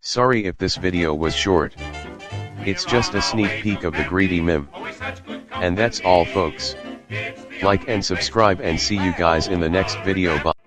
Sorry if this video was short. It's just a sneak peek of the greedy mim. And that's all folks. Like and subscribe and see you guys in the next video bye.